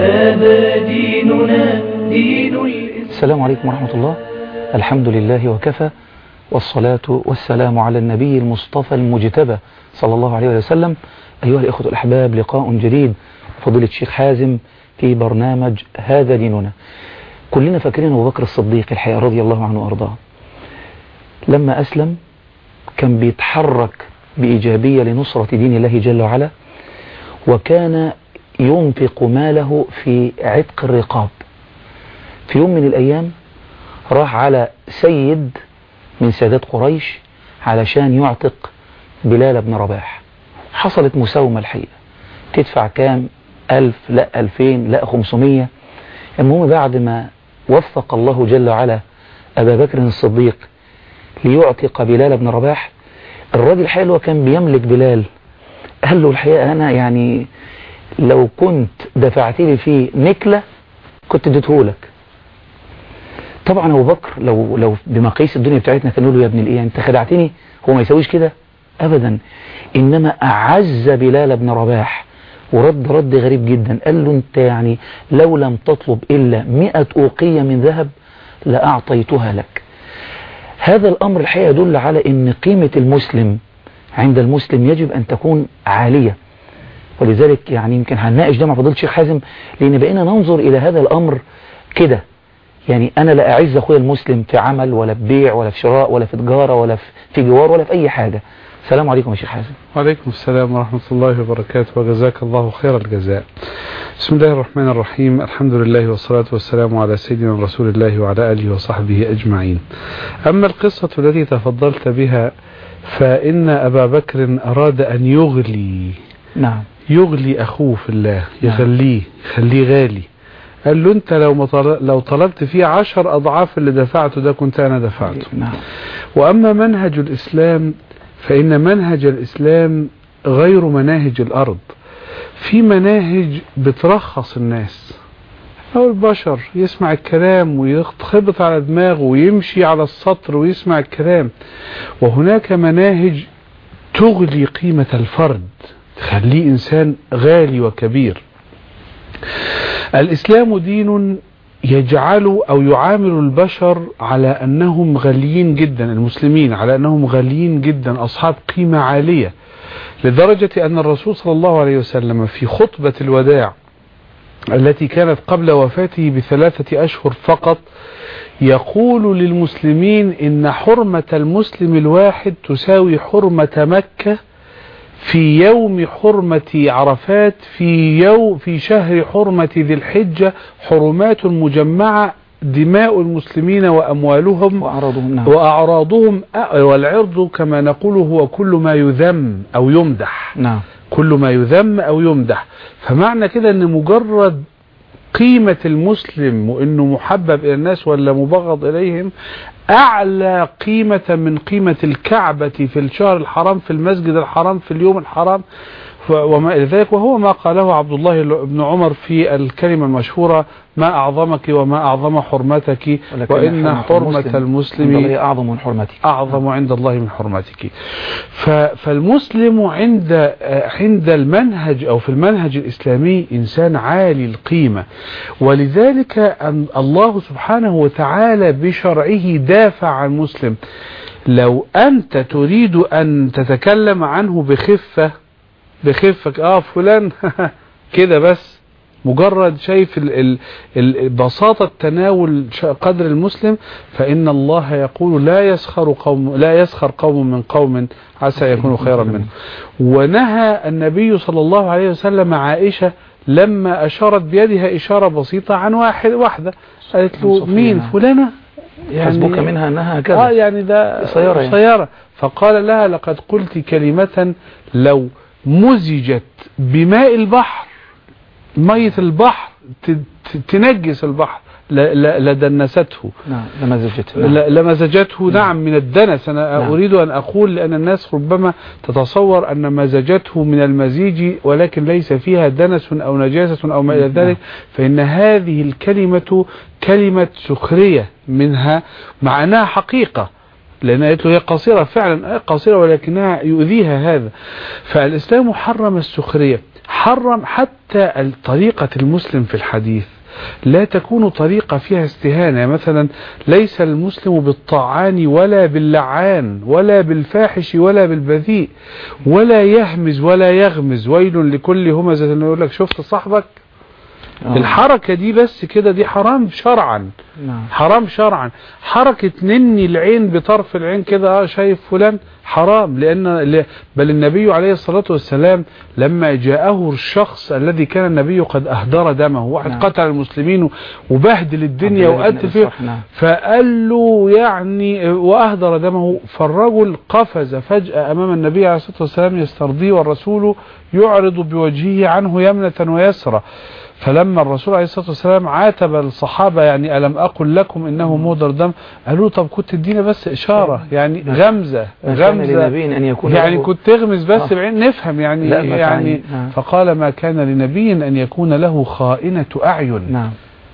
هذا ديننا دين السلام عليكم ورحمة الله. الحمد لله وكفى والصلاة والسلام على النبي المصطفى المجتبى صلى الله عليه وسلم. أيها الإخوة الأحباب لقاء جديد. فضيلة الشيخ حازم في برنامج هذا ديننا. كلنا فاكرين أبو بكر الصديق الحقيقة رضي الله عنه وأرضاه. لما أسلم كان بيتحرك بإيجابية لنصرة دين الله جل وعلا وكان ينفق ماله في عتق الرقاب. في يوم من الأيام راح على سيد من سادات قريش علشان يعتق بلال بن رباح. حصلت مساومة الحقيقة. تدفع كام؟ ألف لا ألفين لا خمسمية. المهم بعد ما وفق الله جل وعلا أبا بكر الصديق ليعتق بلال بن رباح الراجل حلو كان بيملك بلال قال له الحقيقة أنا يعني لو كنت دفعت لي فيه نكلة كنت اديتهولك. طبعا أبو بكر لو لو بمقاييس الدنيا بتاعتنا كان له يا ابن الإيه أنت خدعتني؟ هو ما يسويش كده؟ ابدا. إنما أعز بلال بن رباح ورد رد غريب جدا. قال له أنت يعني لو لم تطلب إلا مئة أوقية من ذهب لأعطيتها لك. هذا الأمر الحقيقة يدل على إن قيمة المسلم عند المسلم يجب أن تكون عالية. ولذلك يعني يمكن هنناقش ده مع فضيله الشيخ حازم لأن بقينا ننظر إلى هذا الأمر كده. يعني أنا لا أعز أخويا المسلم في عمل ولا في بيع ولا في شراء ولا في تجارة ولا في جوار ولا في أي حاجة. السلام عليكم يا شيخ حازم. وعليكم السلام ورحمة الله وبركاته وجزاك الله خير الجزاء. بسم الله الرحمن الرحيم الحمد لله والصلاة والسلام على سيدنا رسول الله وعلى آله وصحبه أجمعين. أما القصة التي تفضلت بها فإن أبا بكر أراد أن يغلي. نعم. يغلي أخوه في الله يغليه يخليه غالي. قال له أنت لو مطل... لو طلبت فيه عشر أضعاف اللي دفعته ده كنت أنا دفعته. نعم. وأما منهج الإسلام فإن منهج الإسلام غير مناهج الأرض. في مناهج بترخص الناس. أو البشر يسمع الكلام ويخبط على دماغه ويمشي على السطر ويسمع الكلام. وهناك مناهج تغلي قيمة الفرد. تخليه إنسان غالي وكبير. الإسلام دين يجعل أو يعامل البشر على أنهم غاليين جدا المسلمين على أنهم غاليين جدا أصحاب قيمة عالية. لدرجة أن الرسول صلى الله عليه وسلم في خطبة الوداع التي كانت قبل وفاته بثلاثة أشهر فقط يقول للمسلمين إن حرمة المسلم الواحد تساوي حرمة مكة في يوم حرمة عرفات في يوم في شهر حرمة ذي الحجة حرمات مجمعة دماء المسلمين وأموالهم وأعراضهم نعم. وأعراضهم والعرض كما نقول هو كل ما يذم أو يمدح. نعم. كل ما يذم أو يمدح. فمعنى كده أن مجرد قيمة المسلم وأنه محبب إلى الناس ولا مبغض إليهم أعلى قيمة من قيمة الكعبة في الشهر الحرام في المسجد الحرام في اليوم الحرام. وما إلى ذلك وهو ما قاله عبد الله بن عمر في الكلمة المشهورة ما أعظمك وما أعظم حرمتك وإن حرمة المسلم أعظم من حرمتك. أعظم عند الله من حرمتك. فالمسلم عند عند المنهج أو في المنهج الإسلامي إنسان عالي القيمة. ولذلك أن الله سبحانه وتعالى بشرعه دافع عن المسلم لو أنت تريد أن تتكلم عنه بخفة بخفة آه فلان. كده بس. مجرد شايف بساطة تناول قدر المسلم فإن الله يقول لا يسخر قوم لا يسخر قوم من قوم عسى يكونوا خيرا منهم ونهى النبي صلى الله عليه وسلم عائشة لما أشارت بيدها إشارة بسيطة عن واحد واحدة. قالت له. مين فلانة؟ حسبك منها أنها آه كذا يعني ده قصيرة يعني. قصيرة فقال لها لقد قلت كلمة لو مزجت بماء البحر مية البحر تنجس البحر لدنسته. نعم لمزجته نعم. لمزجته نعم. من الدنس. أنا نعم. أريد أن أقول لأن الناس ربما تتصور أن مزجته من المزيج ولكن ليس فيها دنس أو نجاسة أو ما إلى ذلك فإن هذه الكلمة كلمة سخرية منها مع أنها حقيقة. لأن قالت له هي قصيرة فعلا قصيرة ولكنها يؤذيها هذا. فالإسلام حرم السخرية حرم حتى طريقة المسلم في الحديث. لا تكون طريقة فيها استهانة مثلا ليس المسلم بالطعان ولا باللعان ولا بالفاحش ولا بالبذيء ولا يهمز ولا يغمز. ويل لكل همزة يقول لك شفت صاحبك. الحركة دي بس كده دي حرام شرعا. نعم. حرام شرعا. حركة نني العين بطرف العين كده آه شايف فلان حرام. لأن بل النبي عليه الصلاة والسلام لما جاءه الشخص الذي كان النبي قد أهدر دمه واحد نعم. قتل المسلمين وبهدل الدنيا وقتل فيه نعم. فقال له يعني وأهدر دمه. فالرجل قفز فجأة أمام النبي عليه الصلاة والسلام يسترضيه والرسول يعرض بوجهه عنه يمنة ويسرى فلما الرسول عليه الصلاة والسلام عاتب الصحابة يعني ألم أقل لكم إنه مهدر دم قالوا طب كنت ادينا بس إشارة يعني غمزة غمزة أن يكون يعني كنت تغمز بس آه. بعين نفهم يعني يعني. نعم. فقال ما كان لنبي أن يكون له خائنة أعين نعم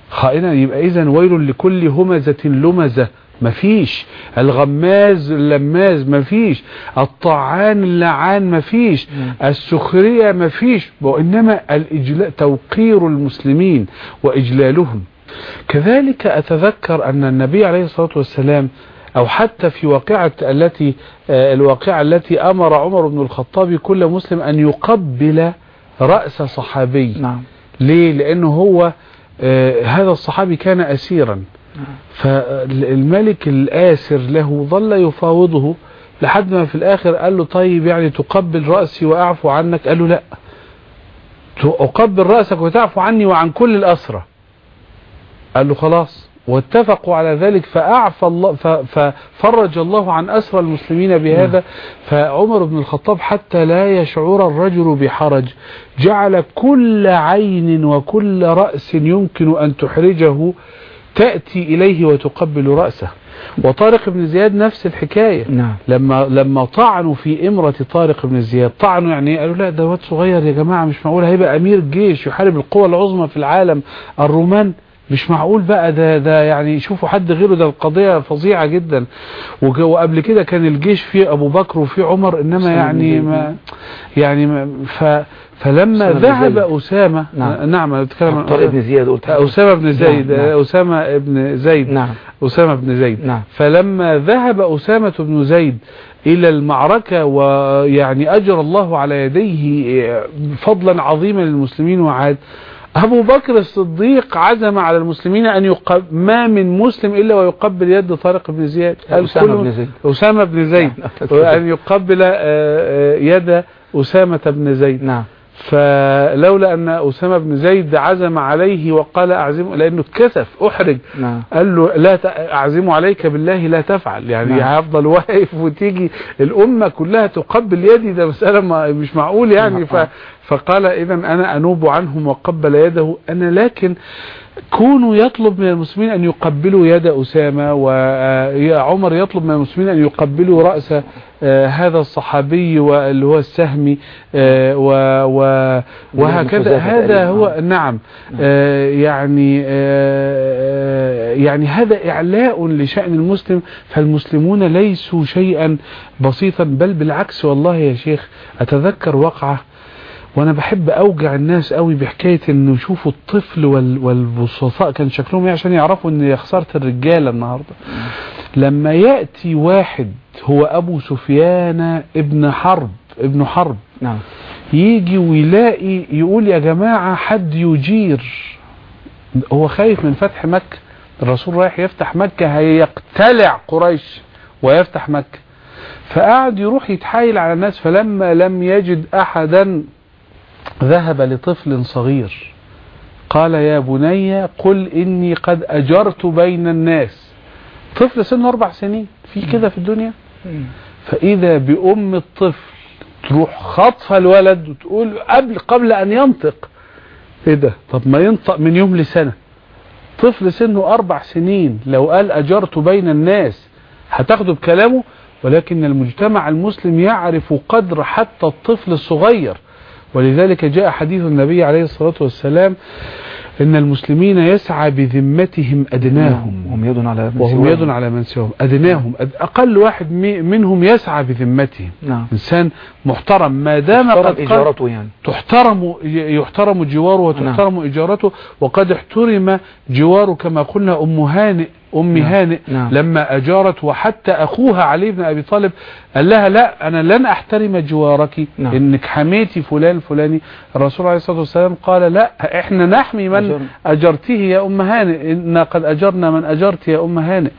خائنة يبقى إذا ويل لكل همزة لمزة مفيش. الغماز اللماز مفيش. الطعان اللعان مفيش. السخرية مفيش. وإنما الإجلاء توقير المسلمين وإجلالهم. كذلك أتذكر أن النبي عليه الصلاة والسلام أو حتى في واقعة التي آه، الواقعة التي أمر عمر بن الخطاب كل مسلم أن يقبل رأس صحابي. نعم. ليه؟ لأنه هو آه هذا الصحابي كان اسيرا. فالملك الآسر له ظل يفاوضه لحد ما في الآخر قال له طيب يعني تقبل رأسي وأعفو عنك؟ قال له لا. أقبل رأسك وتعفو عني وعن كل الاسرى قال له خلاص. واتفقوا على ذلك فأعفى الله ففرج الله عن أسرى المسلمين بهذا. فعمر بن الخطاب حتى لا يشعر الرجل بحرج جعل كل عين وكل رأس يمكن أن تحرجه. تأتي إليه وتقبل رأسه وطارق بن زياد نفس الحكاية نعم لما لما طعنوا في إمرة طارق بن زياد طعنوا يعني؟ قالوا لا ده واد صغير يا جماعة مش معقول هيبقى أمير جيش يحارب القوى العظمى في العالم الرومان مش معقول بقى ده ده يعني شوفوا حد غيره ده القضية فظيعة جدا وقبل كده كان الجيش فيه أبو بكر وفيه عمر بن يعني. ما يعني ما ف فلما ذهب. أسامة نعم. نعم أنا بتكلم عن طارق بن زياد قلت أسامة بن زيد نعم، نعم. أسامة بن زيد نعم أسامة بن زيد نعم. فلما ذهب أسامة بن زيد إلى المعركة ويعني أجر الله على يديه فضلا عظيما للمسلمين وعاد أبو بكر الصديق عزم على المسلمين أن يقب ما من مسلم إلا ويقبل يد طارق بن زياد أسامة بن زيد. أسامة بن زيد وأن يقبل آه، آه، يد أسامة بن زيد نعم فلولا أن أسامة بن زيد عزم عليه وقال أعزم لأنه اتكسف أحرج نعم قال له لا أعزم عليك بالله لا تفعل يعني نعم. هفضل واقف وتيجي الأمة كلها تقبل يدي ده مسألة مش معقول يعني ف نعم. فقال إذا أنا أنوب عنهم وقبل يده أنا لكن كونوا يطلب من المسلمين أن يقبلوا يد أسامة وعمر يطلب من المسلمين أن يقبلوا رأس آه، هذا الصحابي واللي هو السهمي آه، وهكذا. هذا. هو نعم آه، يعني آه، يعني هذا إعلاء لشأن المسلم. فالمسلمون ليسوا شيئا بسيطا بل بالعكس والله يا شيخ أتذكر وقعة وأنا بحب أوجع الناس قوي بحكاية إنه يشوفوا الطفل وال والبسطاء كان شكلهم إيه عشان يعرفوا ان يا خساره الرجالة النهارده. لما يأتي واحد هو أبو سفيان ابن حرب ابن حرب نعم. يجي ويلاقي يقول يا جماعة حد يجير. هو خايف من فتح مكة. الرسول رايح يفتح مكة هيقتلع قريش ويفتح مكة. فقعد يروح يتحايل على الناس. فلما لم يجد احدا ذهب لطفل صغير. قال يا بني قل إني قد أجرت بين الناس. طفل سنه أربع سنين. في كده في الدنيا؟ فإذا بأم الطفل تروح خطفة الولد وتقول قبل قبل أن ينطق. إيه ده؟ طب ما ينطق من يوم لسنة. طفل سنه أربع سنين. لو قال أجرت بين الناس هتاخده بكلامه؟ ولكن المجتمع المسلم يعرف قدر حتى الطفل الصغير ولذلك جاء حديث النبي عليه الصلاة والسلام إن المسلمين يسعى بذمتهم أدناهم. هم يد على من وهم. يد على من سواهم. أدناهم. أد- أقل واحد منهم يسعى بذمتهم. نعم. إنسان محترم. ما دام قد إجارته يعني. تحترم يحترم جواره وتحترم إجارته وقد احترم جواره كما قلنا أم هانئ أم نعم. هانئ نعم. لما أجارت وحتى أخوها علي بن أبي طالب قال لها لا أنا لن أحترم جوارك نعم. إنك حميتي فلان الفلاني الرسول عليه الصلاة والسلام قال لا إحنا نحمي من أجرنا. أجرته يا أم هانئ إنا قد أجرنا من أجرت يا أم هانئ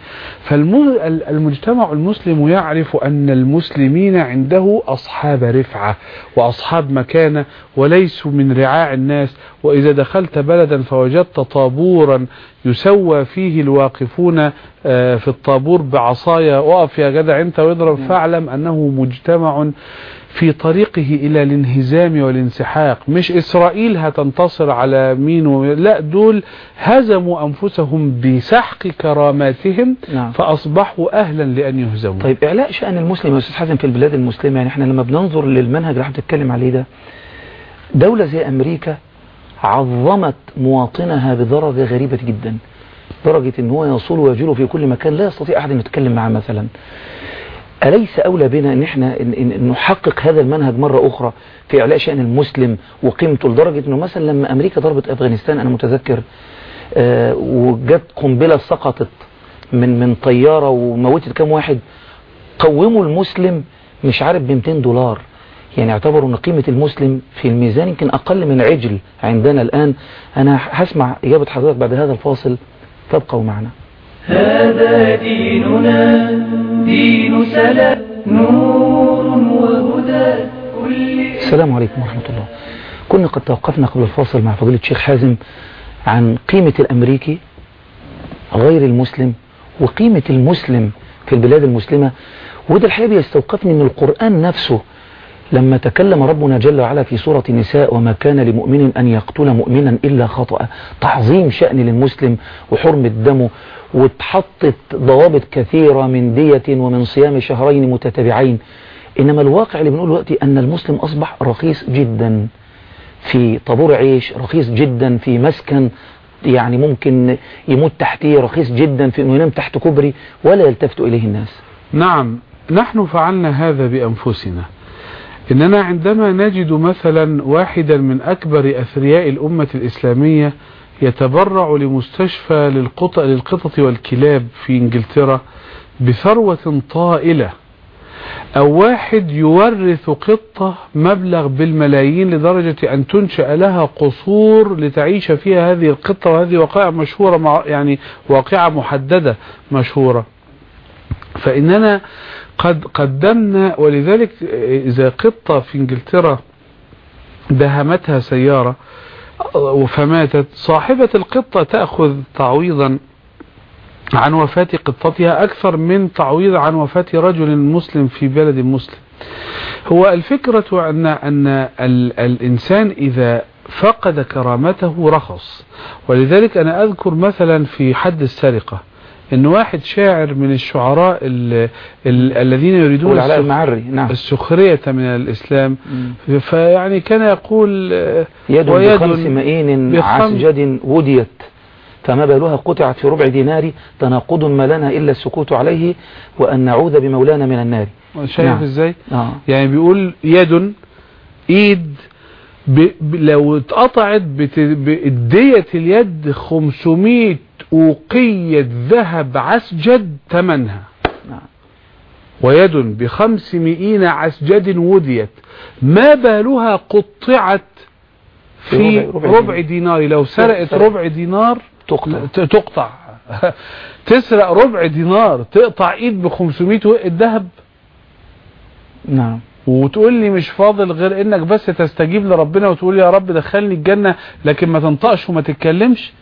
فالمجتمع المسلم يعرف أن المسلمين عنده أصحاب رفعة وأصحاب مكانة وليسوا من رعاع الناس وإذا دخلت بلدا فوجدت طابورا يسوى فيه الواقفون آه، في الطابور بعصايا وقف يا جدع انت واضرب فاعلم أنه مجتمع في طريقه إلى الانهزام والانسحاق. مش إسرائيل هتنتصر على مين و... لا دول هزموا أنفسهم بسحق كراماتهم نعم. فأصبحوا أهلا لأن يهزموا. طيب إعلاء شأن المسلم يا أستاذ حسن في البلاد المسلمة. يعني إحنا لما بننظر للمنهج اللي إحنا بتتكلم عليه ده دولة زي أمريكا عظمت مواطنها بدرجة غريبة جدا. درجة إن هو يصول ويجول في كل مكان لا يستطيع أحد أن يتكلم معه مثلا. أليس أولى بنا أن إحنا إن إن نحقق هذا المنهج مرة أخرى في إعلاء شأن المسلم وقيمته؟ لدرجة أنه مثلا لما أمريكا ضربت أفغانستان أنا متذكر آه وجت قنبلة سقطت من من طيارة وموتت كام واحد قوموا المسلم مش عارف ب 200 دولار. يعني اعتبروا إن قيمة المسلم في الميزان يمكن أقل من عجل عندنا الآن. أنا هسمع إجابة حضرتك بعد هذا الفاصل. فابقوا معنا. هذا ديننا دين سلام نور وهدى كل السلام عليكم ورحمة الله. كنا قد توقفنا قبل الفاصل مع فضيلة الشيخ حازم عن قيمة الأمريكي غير المسلم وقيمة المسلم في البلاد المسلمة. وده الحقيقة بيستوقفني من القرآن نفسه. لما تكلم ربنا جل وعلا في سورة النساء وما كان لمؤمن أن يقتل مؤمنا إلا خطأ تعظيم شأن للمسلم وحرمة دمه واتحطت ضوابط كثيرة من دية ومن صيام شهرين متتابعين. إنما الواقع اللي بنقول دلوقتي أن المسلم أصبح رخيص جدا في طابور عيش رخيص جدا في مسكن يعني ممكن يموت تحتيه رخيص جدا في إنه ينام تحت كوبري ولا يلتفت إليه الناس. نعم نحن فعلنا هذا بأنفسنا. إننا عندما نجد مثلا واحدا من أكبر أثرياء الأمة الإسلامية يتبرع لمستشفى للقطط, للقطط والكلاب في إنجلترا بثروة طائلة أو واحد يورث قطة مبلغ بالملايين لدرجة أن تنشأ لها قصور لتعيش فيها هذه القطة وهذه وقائع مشهورة يعني واقعة محددة مشهورة. فإننا قد قدمنا ولذلك إذا قطة في إنجلترا دهمتها سيارة فماتت صاحبة القطة تأخذ تعويضا عن وفاة قطتها أكثر من تعويض عن وفاة رجل مسلم في بلد مسلم. هو الفكرة أن, أن ال الإنسان إذا فقد كرامته رخص. ولذلك أنا أذكر مثلا في حد السرقة. إن واحد شاعر من الشعراء ال ال الذين يريدون والعلاء المعري نعم السخرية من الإسلام مم. فيعني كان يقول آه، يد بخمس مئين بخم- عسجد وديت فما بالها قطعت في ربع دينار تناقض ما لنا إلا السكوت عليه وأن نعوذ بمولانا من النار شايف نعم. إزاي آه. يعني بيقول يد إيد ب... ب... لو اتقطعت بت... اليد 500 أوقية ذهب عسجد ثمنها. نعم. ويد بخمسمائين عسجد وديت. ما بالها قطعت في ربع- دينار. لو سرقت سرق. ربع دينار تقطع. تقطع. تسرق ربع دينار تقطع إيد ب 500 الذهب نعم. وتقول لي مش فاضل غير إنك بس تستجيب لربنا وتقول يا رب دخلني الجنة لكن ما تنطقش وما تتكلمش.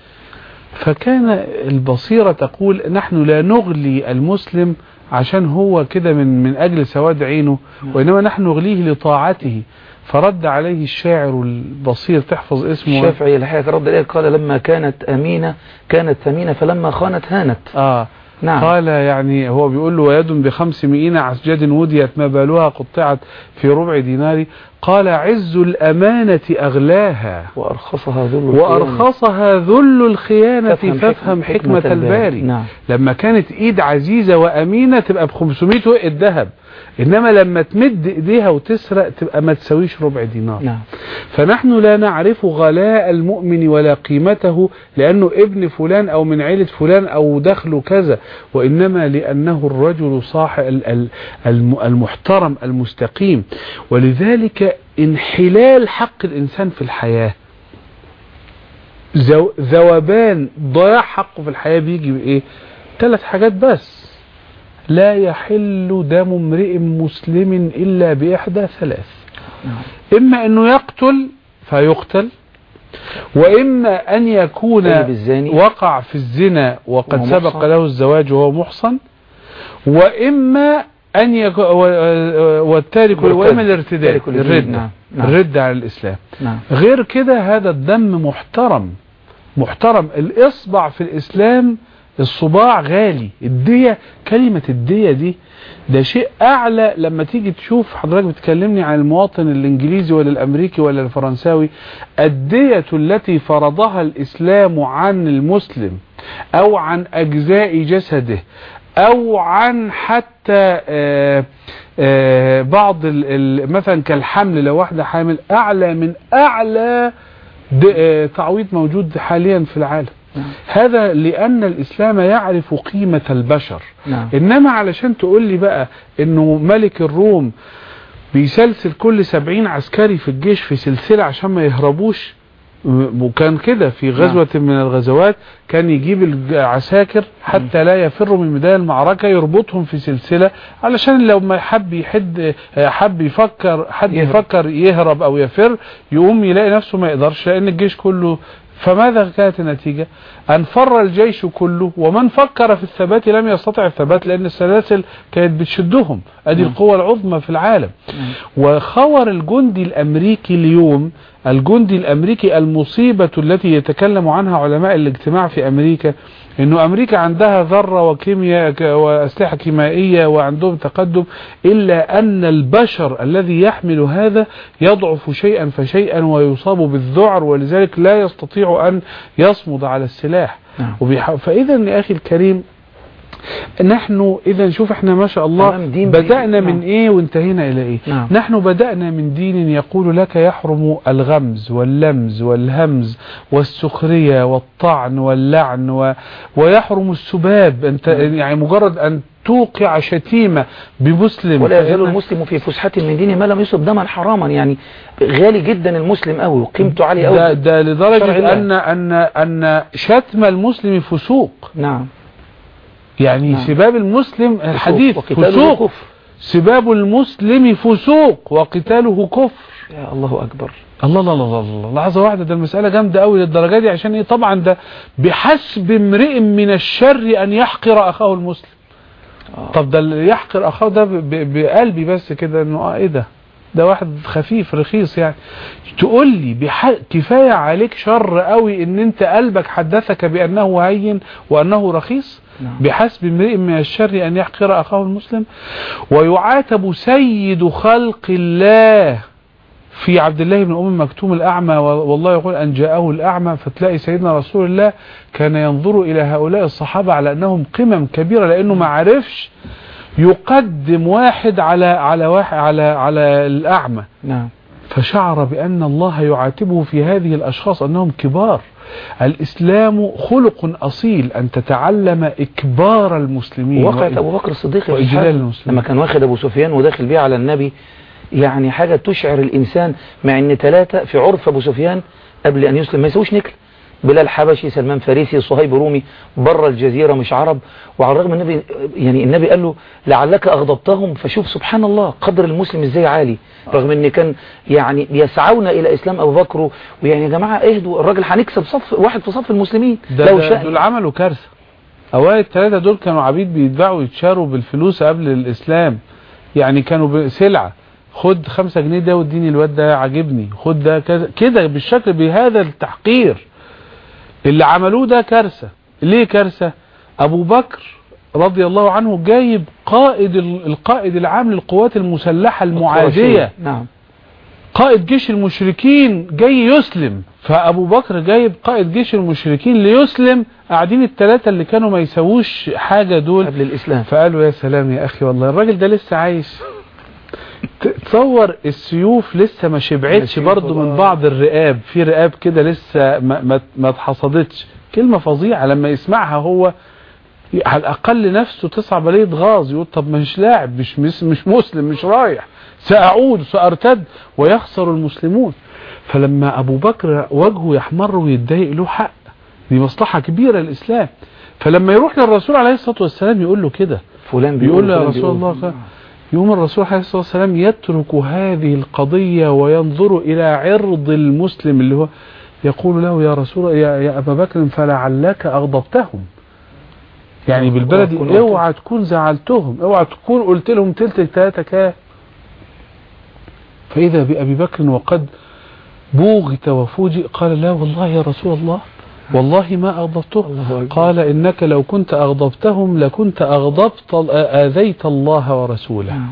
فكان البصيرة تقول نحن لا نغلي المسلم عشان هو كده من من أجل سواد عينه وإنما نحن نغليه لطاعته. فرد عليه الشاعر البصير تحفظ اسمه. الشافعي الحقيقة رد عليه قال لما كانت أمينة كانت ثمينة فلما خانت هانت. آه. نعم. قال يعني هو بيقول له ويد بخمس مئين عسجد وديت ما بالها قطعت في ربع دينار قال عز الأمانة أغلاها وأرخصها ذل الخيانة. وأرخصها ذل الخيانة فافهم فافهم حكمة حكمة الباري. الباري نعم. لما كانت إيد عزيزة وأمينة تبقى ب 500 وقت ذهب إنما لما تمد إيديها وتسرق تبقى ما تساويش ربع دينار. نعم. فنحن لا نعرف غلاء المؤمن ولا قيمته لأنه ابن فلان أو من عيلة فلان أو دخله كذا وإنما لأنه الرجل صاحب ال- ال- الم- المحترم المستقيم. ولذلك انحلال حق الإنسان في الحياة. ذوبان ضياع حقه في الحياة بيجي بإيه؟ ثلاث حاجات بس. لا يحل دم امرئ مسلم إلا بإحدى ثلاث إما أنه يقتل فيقتل وإما أن يكون. وقع في الزنا وقد سبق. له الزواج وهو محصن وإما أن يكون والتارك. وإما الارتداد. الردة نعم. الردة على الإسلام نعم غير كده هذا الدم محترم محترم الإصبع في الإسلام الصباع غالي. الدية كلمة الدية دي ده شيء أعلى لما تيجي تشوف حضرتك بتكلمني عن المواطن الإنجليزي ولا الأمريكي ولا الفرنساوي الدية التي فرضها الإسلام عن المسلم أو عن أجزاء جسده أو عن حتى آه، آه، بعض ال- ال- مثلا كالحمل لو واحدة حامل أعلى من أعلى آه، تعويض موجود حاليا في العالم. نعم. هذا لأن الإسلام يعرف قيمة البشر نعم إنما علشان تقول لي بقى إنه ملك الروم بيسلسل كل سبعين عسكري في الجيش في سلسلة عشان ما يهربوش وكان كده في غزوة من الغزوات كان يجيب العساكر حتى لا يفروا من ميدان المعركة يربطهم في سلسلة علشان لو ما حب يحد حب يفكر حد يهرب. يفكر يهرب أو يفر يقوم يلاقي نفسه ما يقدرش لأن الجيش كله فماذا كانت النتيجة أن فر الجيش كله ومن فكر في الثبات لم يستطع الثبات لأن السلاسل كانت بتشدهم أدي. القوة العظمى في العالم. وخور الجندي الأمريكي اليوم الجندي الأمريكي المصيبة التي يتكلم عنها علماء الاجتماع في أمريكا إنه أمريكا عندها ذرة وكيمياء وأسلحة كيميائية وعندهم تقدم إلا أن البشر الذي يحمل هذا يضعف شيئا فشيئا ويصاب بالذعر ولذلك لا يستطيع أن يصمد على السلاح نعم. فاذا يا أخي الكريم نحن إذا شوف إحنا ما شاء الله بدأنا نعم. من إيه وانتهينا إلى إيه؟ نعم. نحن بدأنا من دين يقول لك يحرم الغمز واللمز والهمز والسخرية والطعن واللعن و... ويحرم السباب. أنت يعني مجرد أن توقع شتيمة بمسلم ولا يزال المسلم في فسحة من دينه ما لم يصب دما حراما يعني غالي جدا المسلم قوي وقيمته عالية ده, قوي ده شرع لدرجة. ان ان أن شتم المسلم فسوق. نعم. يعني نعم. سباب المسلم الحديث وقتاله فسوق. كفر. سباب المسلم فسوق وقتاله كفر. يا الله أكبر. الله الله الله الله لحظة واحدة ده المسألة جامدة قوي للدرجة دي عشان إيه؟ طبعا ده بحسب امرئ من الشر أن يحقر أخاه المسلم. آه. طب ده اللي يحقر أخاه ده بقلبي بس كده إنه آه إيه ده؟ ده واحد خفيف رخيص يعني. تقول لي بح... كفاية عليك شر قوي إن أنت قلبك حدثك بأنه هين وأنه رخيص؟ نعم. بحسب امرئ من الشر أن يحقر أخاه المسلم. ويعاتب سيد خلق الله في عبد الله بن أم مكتوم الأعمى والله يقول أن جاءه الأعمى فتلاقي سيدنا رسول الله كان ينظر إلى هؤلاء الصحابة على أنهم قمم كبيرة لأنه ما عرفش يقدم واحد على على واحد على على الأعمى. نعم. فشعر بأن الله يعاتبه في هذه الأشخاص أنهم كبار. الإسلام خلق أصيل أن تتعلم إكبار المسلمين وقعت أبو بكر الصديق. لما كان واخد أبو سفيان وداخل بيه على النبي يعني حاجة تشعر الإنسان مع أن ثلاثة في عرف أبو سفيان قبل أن يسلم ما يسويش نكل بلال حبشي سلمان فارسي صهيب رومي بره الجزيرة مش عرب. وعلى الرغم النبي يعني النبي قال له لعلك أغضبتهم. فشوف سبحان الله قدر المسلم إزاي عالي. رغم إن كان يعني يسعون إلى إسلام أبو بكر ويعني يا جماعة اهدوا الراجل هنكسب صف واحد في صف المسلمين. ده, لو شاء دول عملوا كارثة. أوائل الثلاثة دول كانوا عبيد بيتباعوا يتشاروا بالفلوس قبل الإسلام. يعني كانوا سلعة خد خمسة جنيه ده واديني الواد ده عاجبني. خد ده كذا. كده بالشكل بهذا التحقير. اللي عملوه ده كارثة. ليه كارثة؟ أبو بكر رضي الله عنه جايب قائد ال- القائد العام للقوات المسلحة المعادية. نعم. قائد جيش المشركين جاي يسلم. فأبو بكر جايب قائد جيش المشركين ليسلم. قاعدين الثلاثة اللي كانوا ما يسووش حاجة دول. قبل الإسلام. فقالوا يا سلام يا أخي والله الراجل ده لسه عايش. تصور السيوف لسه ما شبعتش برضو من. بعض الرقاب في رقاب كده لسه ما, ما, ما اتحصدتش. كلمة فظيعة. لما يسمعها هو على الأقل نفسه تصعب عليه غاز يقول طب مش لاعب مش مش, مش مسلم مش رايح. سأعود سأرتد ويخسر المسلمون. فلما أبو بكر وجهه يحمر ويتضايق له حق. دي مصلحة كبيرة للإسلام. فلما يروح للرسول عليه الصلاة والسلام يقول له كده. فلان بيقول له يا رسول. الله يوم الرسول عليه الصلاة والسلام يترك هذه القضية وينظر إلى عرض المسلم اللي هو يقول له يا رسول يا, يا أبا بكر فلعلك أغضبتهم. يعني أوعى بالبلدي تكون أوعى تكون زعلتهم أوعى تكون قلت لهم تلت التلاتة كام فإذا بأبي بكر وقد بوغت وفوجئ قال لا والله يا رسول الله. والله ما أكبر. قال إنك لو كنت أغضبتهم لكنت أغضبت آذيت الله ورسوله نعم.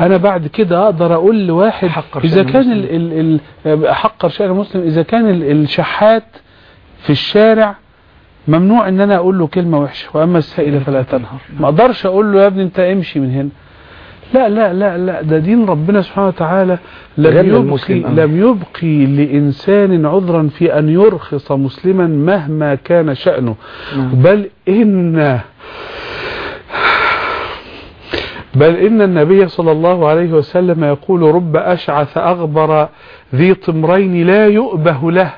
أنا بعد كده أقدر أقول لواحد إذا كان. ال ال حقر شأن المسلم إذا كان ال- الشحات في الشارع ممنوع إن أنا أقول له كلمة وحشة وأما السائل فلا تنهر ما أقدرش أقول له يا ابني أنت امشي من هنا لا لا لا لا. ده دين ربنا سبحانه وتعالى لم يبقي. لم يبقي لإنسان عذرا في أن يرخص مسلما مهما كان شأنه. نعم. بل إن بل إن النبي صلى الله عليه وسلم يقول رب أشعث أغبر ذي طمرين لا يؤبه له.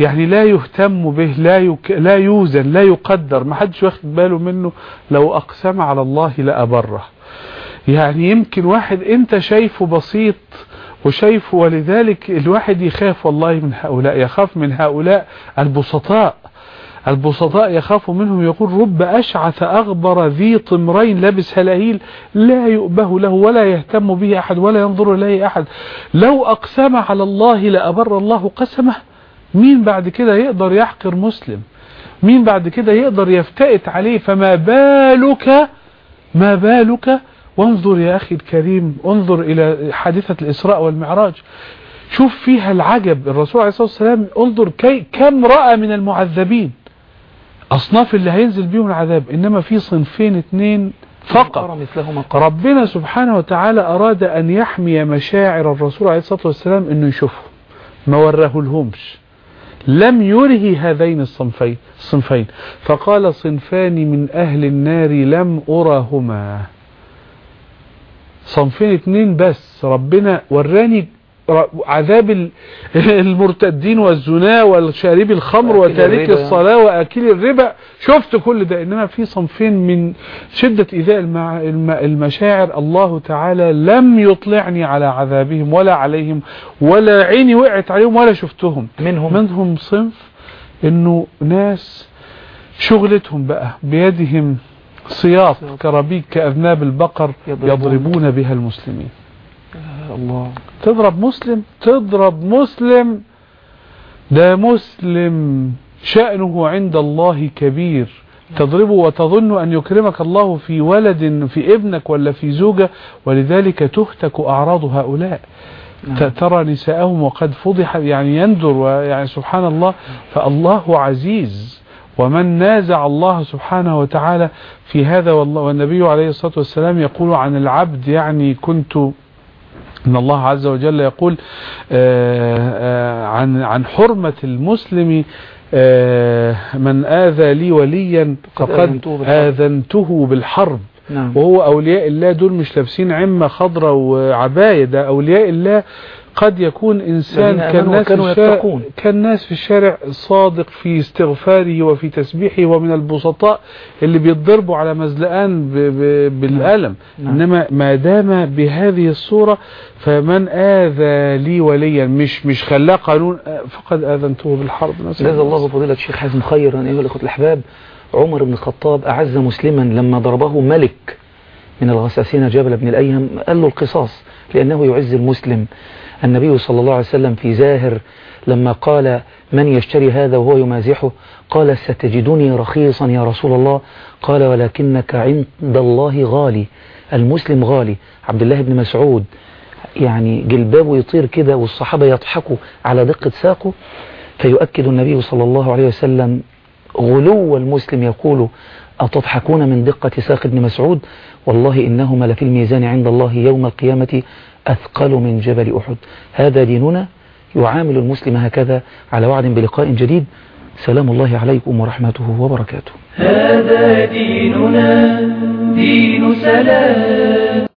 يعني لا يهتم به لا يك لا يوزن لا يقدر. ما حدش واخد باله منه. لو أقسم على الله لأبره. يعني يمكن واحد انت شايفه بسيط وشايفه ولذلك الواحد يخاف والله من هؤلاء يخاف من هؤلاء البسطاء. البسطاء يخاف منهم يقول رب أشعث أغبر ذي طمرين لبس هلاهيل لا يؤبه له ولا يهتم به أحد ولا ينظر إليه أحد. لو أقسم على الله لأبر الله قسمه مين بعد كده يقدر يحقر مسلم؟ مين بعد كده يقدر يفتئت عليه؟ فما بالك ما بالك وانظر يا أخي الكريم انظر إلى حادثة الإسراء والمعراج. شوف فيها العجب. الرسول عليه الصلاة والسلام انظر كي كم رأى من المعذبين. أصناف اللي هينزل بيهم العذاب. إنما في صنفين اتنين فقط. ربنا سبحانه وتعالى أراد أن يحمي مشاعر الرسول عليه الصلاة والسلام أنه يشوفهم ما وراه لهمش. لم يره هذين الصنفين الصنفين فقال صنفان من أهل النار لم أرهما. صنفين اتنين بس ربنا وراني عذاب ال- المرتدين والزنا والشارب الخمر وتارك الربا. الصلاة وآكل الربا شفت كل ده إنما في صنفين من شدة. الم... المشاعر الله تعالى لم يطلعني على عذابهم ولا عليهم ولا عيني وقعت عليهم ولا شفتهم منهم منهم صنف إنه ناس شغلتهم بقى بيدهم سياط سياط. كرابيك كأذناب البقر يضربون. بها المسلمين يا الله تضرب مسلم تضرب مسلم ده مسلم شأنه عند الله كبير تضربه وتظن أن يكرمك الله في ولد في ابنك ولا في زوجة ولذلك تهتك أعراض هؤلاء نعم. ترى نساءهم وقد فضح يعني يندر ويعني سبحان الله فالله عزيز ومن نازع الله سبحانه وتعالى في هذا والله والنبي عليه الصلاة والسلام يقول عن العبد يعني كنت إن الله عز وجل يقول آه، آه، عن عن حرمة المسلم آه، من آذى لي وليا فقد آذنته بالحرب. نعم وهو أولياء الله دول مش لابسين عمة خضراء وعباية ده أولياء الله قد يكون إنسان الذين كان آمنوا ناس في وكانوا الشارع يتقون. كان ناس في الشارع صادق في استغفاره وفي تسبيحه ومن البسطاء اللي بيتضربوا على مزلقان بالألم نعم. إنما ما دام بهذه الصورة فمن آذى لي وليا مش مش خلاه قانون آه، فقد آذنته بالحرب. جزا الله. فضيلة الشيخ حازم خيرا أيها الأخوة الأحباب. عمر بن الخطاب أعز مسلما لما ضربه ملك من الغساسين جبل بن الأيهم قال له القصاص لأنه يعز المسلم. النبي صلى الله عليه وسلم في زاهر لما قال من يشتري هذا وهو يمازحه؟ قال ستجدني رخيصا يا رسول الله. قال ولكنك عند الله غالي المسلم غالي. عبد الله بن مسعود يعني جلبابه يطير كده والصحابة يضحكوا على دقة ساقه. فيؤكد النبي صلى الله عليه وسلم غلو المسلم يقول أتضحكون من دقة ساق ابن مسعود؟ والله إنهما لفي الميزان عند الله يوم القيامة أثقل من جبل أحد. هذا ديننا يعامل المسلم هكذا على وعد بلقاء جديد. سلام الله عليكم ورحمته وبركاته. هذا ديننا دين سلام.